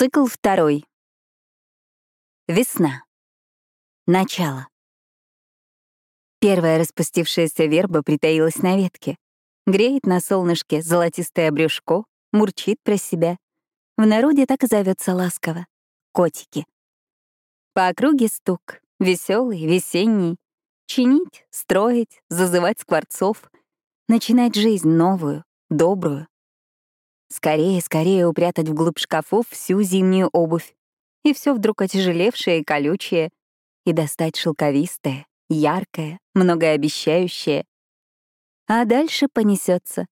Цикл второй. Весна. Начало. Первая распустившаяся верба притаилась на ветке. Греет на солнышке золотистое брюшко, мурчит про себя. В народе так и зовется ласково — котики. По округе стук, веселый, весенний. Чинить, строить, зазывать скворцов. Начинать жизнь новую, добрую. Скорее, скорее упрятать вглубь шкафов всю зимнюю обувь. И все вдруг отяжелевшее и колючее. И достать шелковистое, яркое, многообещающее. А дальше понесется.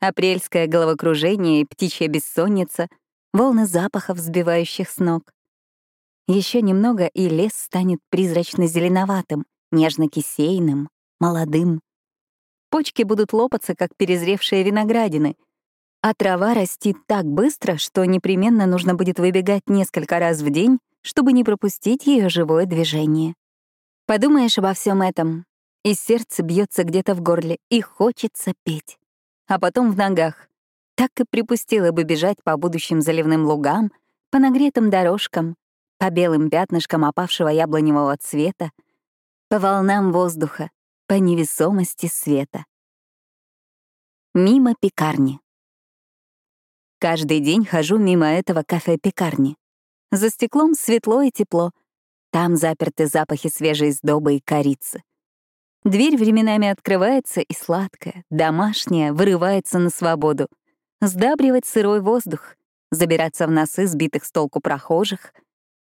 Апрельское головокружение и птичья бессонница, волны запахов, взбивающих с ног. Еще немного, и лес станет призрачно-зеленоватым, нежно-кисейным, молодым. Почки будут лопаться, как перезревшие виноградины, а трава растит так быстро, что непременно нужно будет выбегать несколько раз в день, чтобы не пропустить ее живое движение. Подумаешь обо всем этом, и сердце бьется где-то в горле, и хочется петь. А потом в ногах. Так и припустила бы бежать по будущим заливным лугам, по нагретым дорожкам, по белым пятнышкам опавшего яблоневого цвета, по волнам воздуха, по невесомости света. Мимо пекарни. Каждый день хожу мимо этого кафе-пекарни. За стеклом светло и тепло. Там заперты запахи свежей сдобы и корицы. Дверь временами открывается, и сладкая, домашняя, вырывается на свободу. Сдабривать сырой воздух, забираться в носы сбитых с толку прохожих,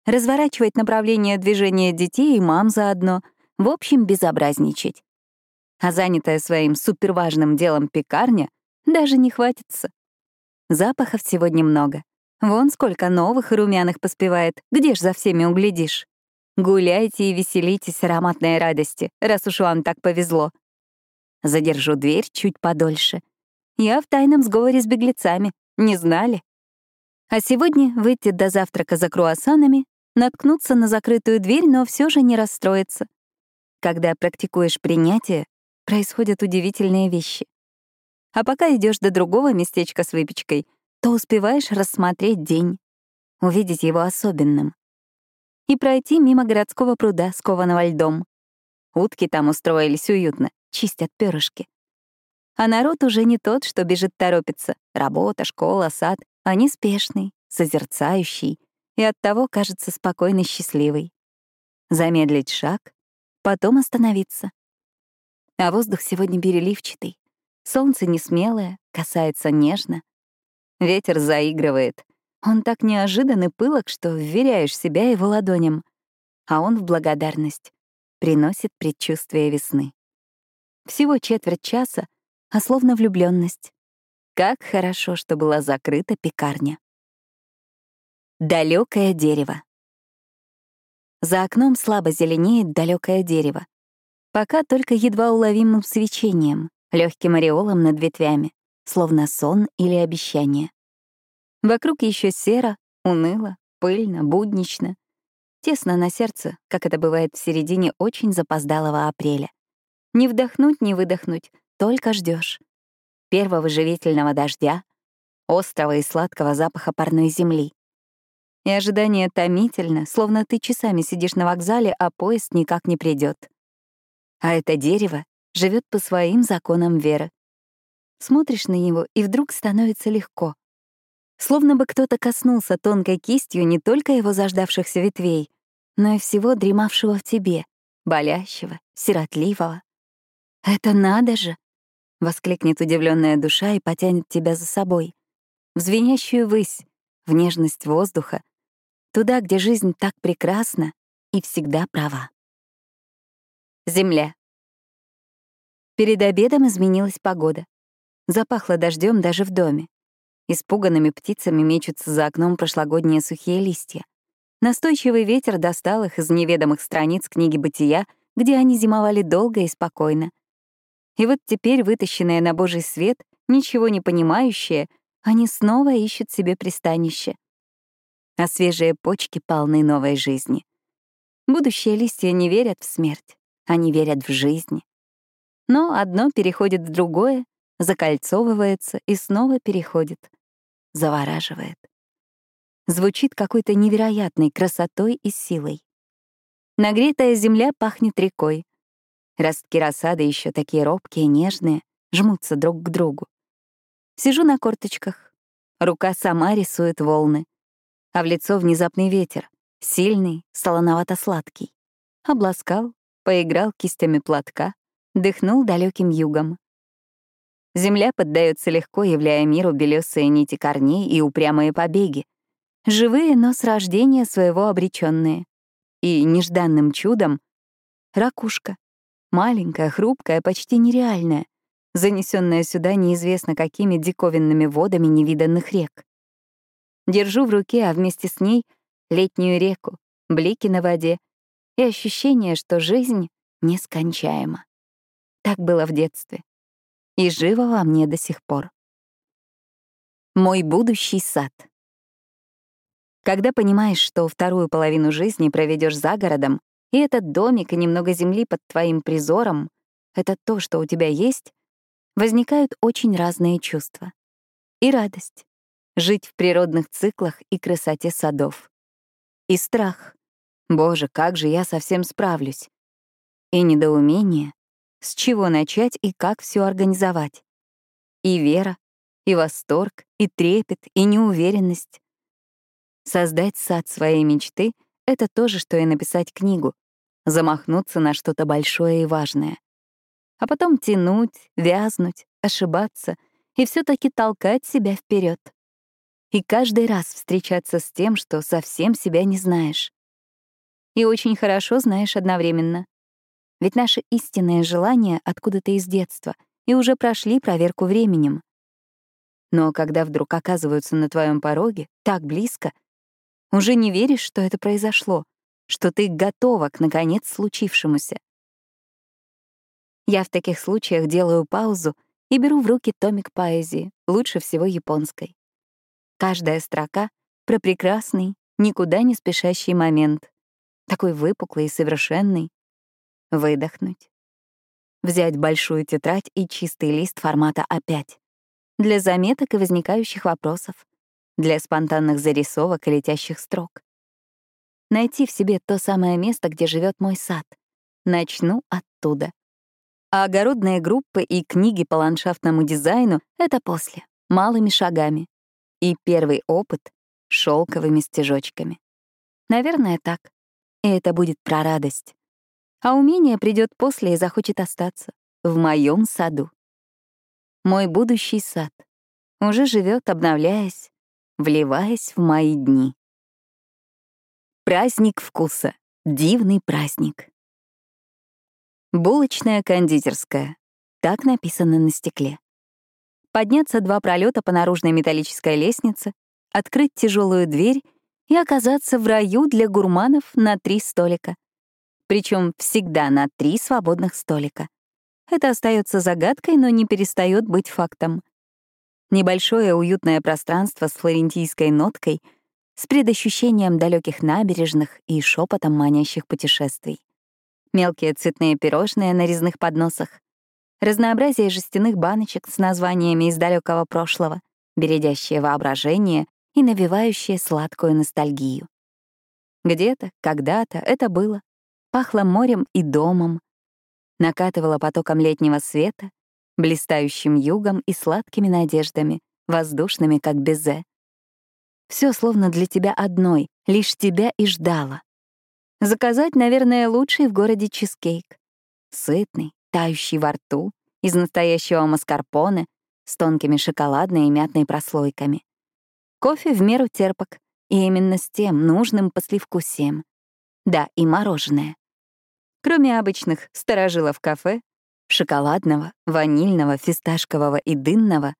разворачивать направление движения детей и мам заодно, в общем, безобразничать. А занятая своим суперважным делом пекарня даже не хватится. Запахов сегодня много. Вон сколько новых и румяных поспевает. Где ж за всеми углядишь? Гуляйте и веселитесь ароматной радости, раз уж вам так повезло. Задержу дверь чуть подольше. Я в тайном сговоре с беглецами. Не знали? А сегодня выйти до завтрака за круассанами, наткнуться на закрытую дверь, но все же не расстроиться. Когда практикуешь принятие, происходят удивительные вещи. А пока идешь до другого местечка с выпечкой, то успеваешь рассмотреть день, увидеть его особенным. И пройти мимо городского пруда, скованного льдом. Утки там устроились уютно, чистят перышки. А народ уже не тот, что бежит торопится. Работа, школа, сад, а неспешный, созерцающий и оттого кажется спокойно счастливый. Замедлить шаг, потом остановиться. А воздух сегодня переливчатый, Солнце не смелое, касается нежно. Ветер заигрывает. Он так неожиданно пылок, что вверяешь себя его ладоням. А он в благодарность приносит предчувствие весны. Всего четверть часа, а словно влюбленность. Как хорошо, что была закрыта пекарня. Далекое дерево. За окном слабо зеленеет далекое дерево. Пока только едва уловимым свечением легким ореолом над ветвями, словно сон или обещание. Вокруг еще серо, уныло, пыльно, буднично. Тесно на сердце, как это бывает в середине очень запоздалого апреля. Не вдохнуть, не выдохнуть, только ждешь. Первого живительного дождя, острого и сладкого запаха парной земли. И ожидание томительно, словно ты часами сидишь на вокзале, а поезд никак не придет. А это дерево живет по своим законам веры. Смотришь на него, и вдруг становится легко. Словно бы кто-то коснулся тонкой кистью не только его заждавшихся ветвей, но и всего дремавшего в тебе, болящего, сиротливого. «Это надо же!» — воскликнет удивленная душа и потянет тебя за собой. В звенящую высь, в нежность воздуха, туда, где жизнь так прекрасна и всегда права. Земля. Перед обедом изменилась погода. Запахло дождем даже в доме. Испуганными птицами мечутся за окном прошлогодние сухие листья. Настойчивый ветер достал их из неведомых страниц книги «Бытия», где они зимовали долго и спокойно. И вот теперь, вытащенные на божий свет, ничего не понимающие, они снова ищут себе пристанище. А свежие почки полны новой жизни. Будущие листья не верят в смерть, они верят в жизнь. Но одно переходит в другое, закольцовывается и снова переходит. Завораживает. звучит какой-то невероятной красотой и силой. Нагретая земля пахнет рекой. Ростки рассады еще такие робкие, нежные, жмутся друг к другу. Сижу на корточках. Рука сама рисует волны. А в лицо внезапный ветер, сильный, солоновато-сладкий. Обласкал, поиграл кистями платка, дыхнул далеким югом. Земля поддается легко, являя миру белесые нити корней и упрямые побеги. Живые, но с рождения своего обреченные. И нежданным чудом — ракушка. Маленькая, хрупкая, почти нереальная, занесенная сюда неизвестно какими диковинными водами невиданных рек. Держу в руке, а вместе с ней — летнюю реку, блики на воде и ощущение, что жизнь нескончаема. Так было в детстве. И живо во мне до сих пор. Мой будущий сад. Когда понимаешь, что вторую половину жизни проведешь за городом, и этот домик и немного земли под твоим призором — это то, что у тебя есть, возникают очень разные чувства. И радость — жить в природных циклах и красоте садов. И страх — боже, как же я совсем справлюсь. И недоумение с чего начать и как все организовать. И вера, и восторг, и трепет, и неуверенность. Создать сад своей мечты — это то же, что и написать книгу, замахнуться на что-то большое и важное. А потом тянуть, вязнуть, ошибаться и все таки толкать себя вперед. И каждый раз встречаться с тем, что совсем себя не знаешь. И очень хорошо знаешь одновременно. Ведь наши истинные желания откуда-то из детства и уже прошли проверку временем. Но когда вдруг оказываются на твоем пороге, так близко, уже не веришь, что это произошло, что ты готова к, наконец, случившемуся. Я в таких случаях делаю паузу и беру в руки томик поэзии, лучше всего японской. Каждая строка — про прекрасный, никуда не спешащий момент, такой выпуклый и совершенный, Выдохнуть. Взять большую тетрадь и чистый лист формата А5. Для заметок и возникающих вопросов. Для спонтанных зарисовок и летящих строк. Найти в себе то самое место, где живет мой сад. Начну оттуда. А огородные группы и книги по ландшафтному дизайну — это после, малыми шагами. И первый опыт — шелковыми стежочками. Наверное, так. И это будет про радость а умение придет после и захочет остаться в моем саду. Мой будущий сад уже живет, обновляясь, вливаясь в мои дни. Праздник вкуса. Дивный праздник. Булочная кондитерская. Так написано на стекле. Подняться два пролета по наружной металлической лестнице, открыть тяжелую дверь и оказаться в раю для гурманов на три столика причем всегда на три свободных столика. Это остается загадкой, но не перестает быть фактом. Небольшое уютное пространство с флорентийской ноткой, с предощущением далеких набережных и шепотом манящих путешествий. Мелкие цветные пирожные на резных подносах, разнообразие жестяных баночек с названиями из далекого прошлого, бередящее воображение и навевающее сладкую ностальгию. Где-то, когда-то это было, Пахло морем и домом. Накатывало потоком летнего света, блистающим югом и сладкими надеждами, воздушными, как безе. Все словно для тебя одной, лишь тебя и ждало. Заказать, наверное, лучший в городе чизкейк. Сытный, тающий во рту, из настоящего маскарпоне, с тонкими шоколадной и мятной прослойками. Кофе в меру терпок, и именно с тем нужным послевкусием. Да, и мороженое. Кроме обычных старожилов кафе, шоколадного, ванильного, фисташкового и дынного,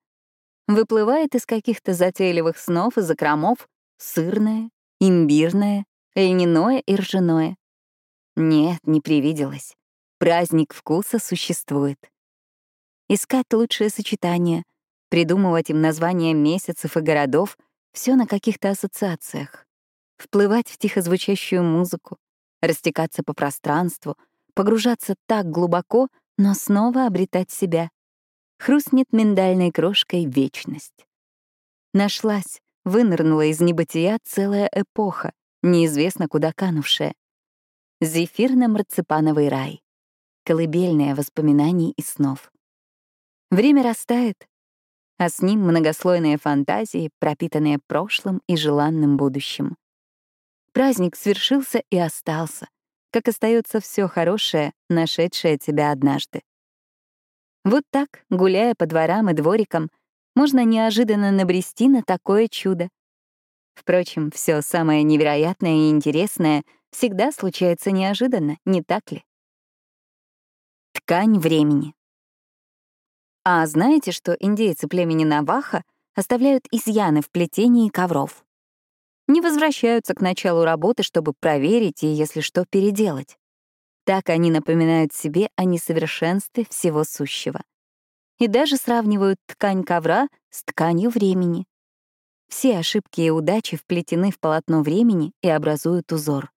выплывает из каких-то затейливых снов и закромов сырное, имбирное, льняное и ржаное. Нет, не привиделось. Праздник вкуса существует. Искать лучшее сочетание, придумывать им названия месяцев и городов — все на каких-то ассоциациях. Вплывать в тихо звучащую музыку, растекаться по пространству, погружаться так глубоко, но снова обретать себя. Хрустнет миндальной крошкой вечность. Нашлась, вынырнула из небытия целая эпоха, неизвестно куда канувшая. Зефирно-марципановый рай. Колыбельное воспоминаний и снов. Время растает, а с ним многослойные фантазии, пропитанные прошлым и желанным будущим. Праздник свершился и остался, как остается все хорошее, нашедшее тебя однажды. Вот так, гуляя по дворам и дворикам, можно неожиданно набрести на такое чудо. Впрочем, все самое невероятное и интересное всегда случается неожиданно, не так ли? Ткань времени. А знаете, что индейцы племени Наваха оставляют изъяны в плетении ковров? Не возвращаются к началу работы, чтобы проверить и, если что, переделать. Так они напоминают себе о несовершенстве всего сущего. И даже сравнивают ткань ковра с тканью времени. Все ошибки и удачи вплетены в полотно времени и образуют узор.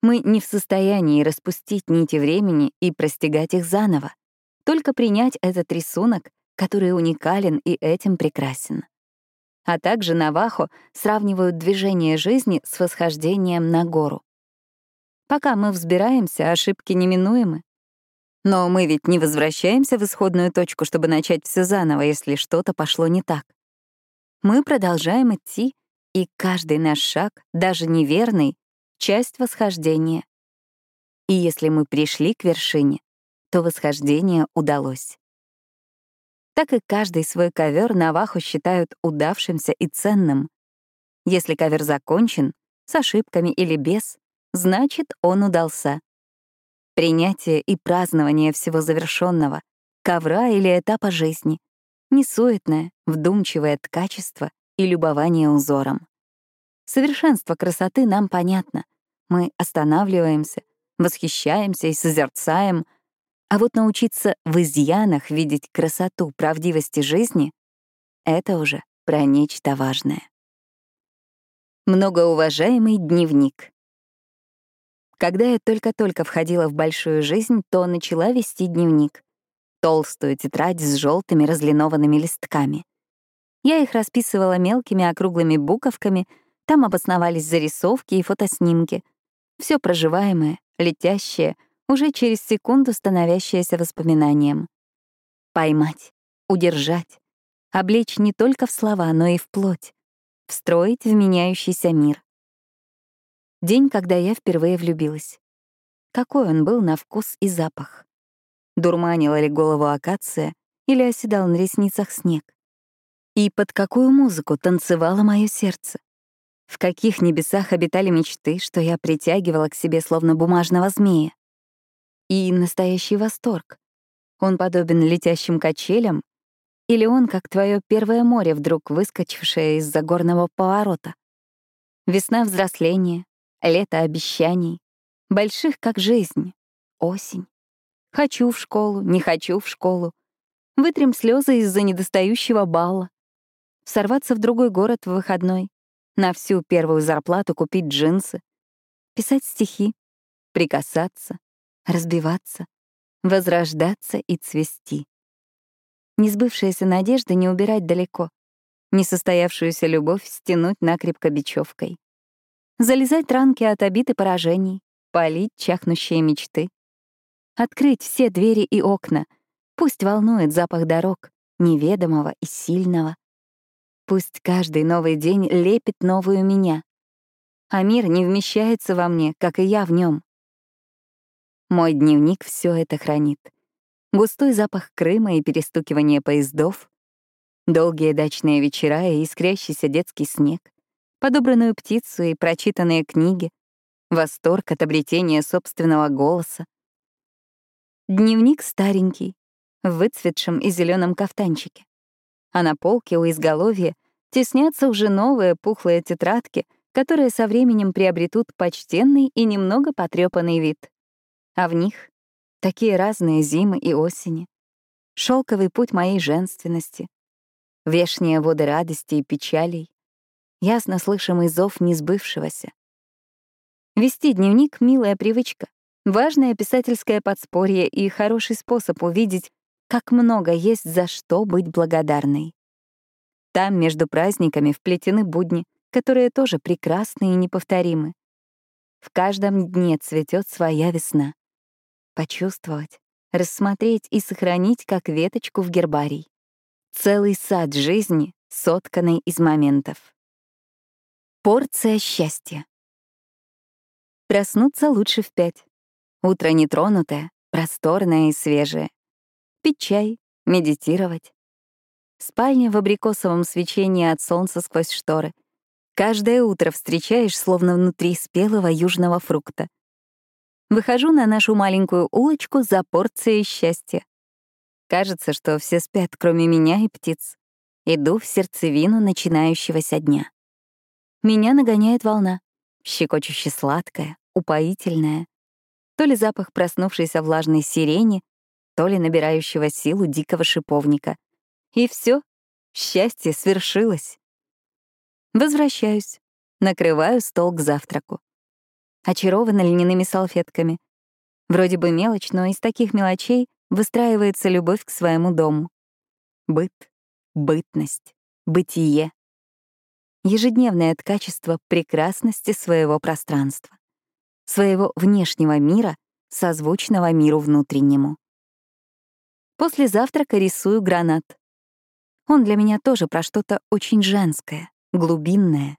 Мы не в состоянии распустить нити времени и простигать их заново только принять этот рисунок, который уникален и этим прекрасен. А также Навахо сравнивают движение жизни с восхождением на гору. Пока мы взбираемся, ошибки неминуемы. Но мы ведь не возвращаемся в исходную точку, чтобы начать все заново, если что-то пошло не так. Мы продолжаем идти, и каждый наш шаг, даже неверный, — часть восхождения. И если мы пришли к вершине, то восхождение удалось. Так и каждый свой ковер Наваху считают удавшимся и ценным. Если ковер закончен, с ошибками или без, значит, он удался. Принятие и празднование всего завершенного, ковра или этапа жизни, несуетное, вдумчивое ткачество и любование узором. Совершенство красоты нам понятно. Мы останавливаемся, восхищаемся и созерцаем — а вот научиться в изъянах видеть красоту правдивости жизни — это уже про нечто важное. Многоуважаемый дневник. Когда я только-только входила в большую жизнь, то начала вести дневник. Толстую тетрадь с желтыми разлинованными листками. Я их расписывала мелкими округлыми буковками, там обосновались зарисовки и фотоснимки. Все проживаемое, летящее — уже через секунду становящееся воспоминанием. Поймать, удержать, облечь не только в слова, но и в плоть, встроить в меняющийся мир. День, когда я впервые влюбилась. Какой он был на вкус и запах. Дурманила ли голову акация или оседал на ресницах снег? И под какую музыку танцевало мое сердце? В каких небесах обитали мечты, что я притягивала к себе словно бумажного змея? И настоящий восторг. Он подобен летящим качелям, или он, как твое первое море, вдруг выскочившее из-за горного поворота. Весна взросления, лето обещаний, больших, как жизнь, осень. Хочу в школу, не хочу в школу. Вытрем слезы из-за недостающего балла. Сорваться в другой город в выходной. На всю первую зарплату купить джинсы. Писать стихи. Прикасаться разбиваться, возрождаться и цвести. Несбывшиеся надежды не убирать далеко, несостоявшуюся любовь стянуть накрепко бечевкой. Залезать ранки от обид и поражений, полить чахнущие мечты. Открыть все двери и окна, пусть волнует запах дорог, неведомого и сильного. Пусть каждый новый день лепит новую меня. А мир не вмещается во мне, как и я в нем. Мой дневник все это хранит. Густой запах Крыма и перестукивание поездов, долгие дачные вечера и искрящийся детский снег, подобранную птицу и прочитанные книги, восторг от обретения собственного голоса. Дневник старенький, в выцветшем и зеленом кафтанчике. А на полке у изголовья теснятся уже новые пухлые тетрадки, которые со временем приобретут почтенный и немного потрепанный вид а в них такие разные зимы и осени, шелковый путь моей женственности, вешние воды радости и печалей, ясно слышимый зов несбывшегося. Вести дневник — милая привычка, важное писательское подспорье и хороший способ увидеть, как много есть за что быть благодарной. Там между праздниками вплетены будни, которые тоже прекрасны и неповторимы. В каждом дне цветет своя весна. Почувствовать, рассмотреть и сохранить как веточку в гербарий. Целый сад жизни, сотканный из моментов. Порция счастья. Проснуться лучше в пять. Утро нетронутое, просторное и свежее. Пить чай, медитировать. Спальня в абрикосовом свечении от солнца сквозь шторы. Каждое утро встречаешь словно внутри спелого южного фрукта. Выхожу на нашу маленькую улочку за порцией счастья. Кажется, что все спят, кроме меня и птиц. Иду в сердцевину начинающегося дня. Меня нагоняет волна, щекочуще сладкая, упоительная. То ли запах проснувшейся влажной сирени, то ли набирающего силу дикого шиповника. И все, счастье свершилось. Возвращаюсь, накрываю стол к завтраку очарована льняными салфетками. Вроде бы мелочь, но из таких мелочей выстраивается любовь к своему дому. Быт, бытность, бытие. Ежедневное ткачество прекрасности своего пространства, своего внешнего мира, созвучного миру внутреннему. После завтрака рисую гранат. Он для меня тоже про что-то очень женское, глубинное,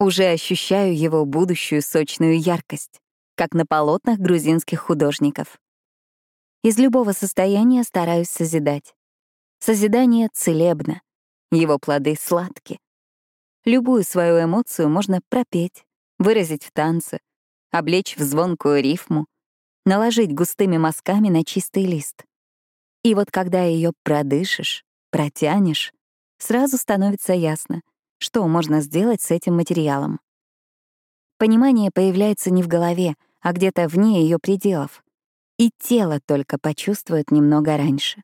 уже ощущаю его будущую сочную яркость, как на полотнах грузинских художников. Из любого состояния стараюсь созидать. Созидание целебно, его плоды сладки. Любую свою эмоцию можно пропеть, выразить в танце, облечь в звонкую рифму, наложить густыми мазками на чистый лист. И вот когда ее продышишь, протянешь, сразу становится ясно, что можно сделать с этим материалом. Понимание появляется не в голове, а где-то вне ее пределов. И тело только почувствует немного раньше.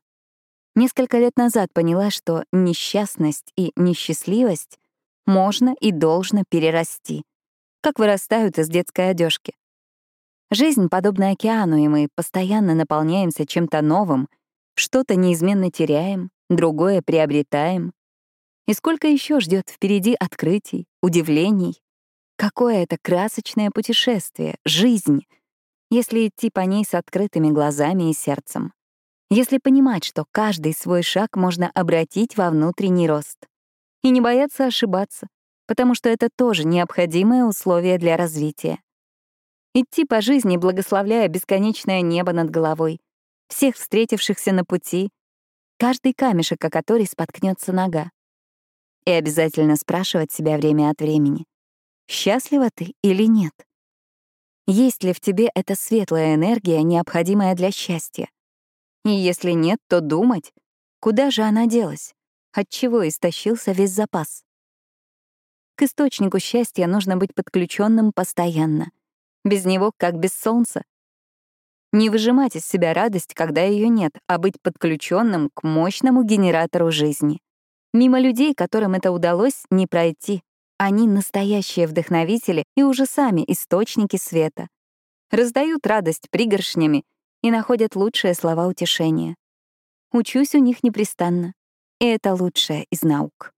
Несколько лет назад поняла, что несчастность и несчастливость можно и должно перерасти, как вырастают из детской одежки. Жизнь подобна океану, и мы постоянно наполняемся чем-то новым, что-то неизменно теряем, другое приобретаем, и сколько еще ждет впереди открытий, удивлений? Какое это красочное путешествие, жизнь, если идти по ней с открытыми глазами и сердцем. Если понимать, что каждый свой шаг можно обратить во внутренний рост. И не бояться ошибаться, потому что это тоже необходимое условие для развития. Идти по жизни, благословляя бесконечное небо над головой, всех встретившихся на пути, каждый камешек, о который споткнется нога и обязательно спрашивать себя время от времени, счастлива ты или нет? Есть ли в тебе эта светлая энергия, необходимая для счастья? И если нет, то думать, куда же она делась, от чего истощился весь запас? К источнику счастья нужно быть подключенным постоянно. Без него, как без солнца. Не выжимать из себя радость, когда ее нет, а быть подключенным к мощному генератору жизни. Мимо людей, которым это удалось, не пройти. Они настоящие вдохновители и уже сами источники света. Раздают радость пригоршнями и находят лучшие слова утешения. Учусь у них непрестанно, и это лучшее из наук.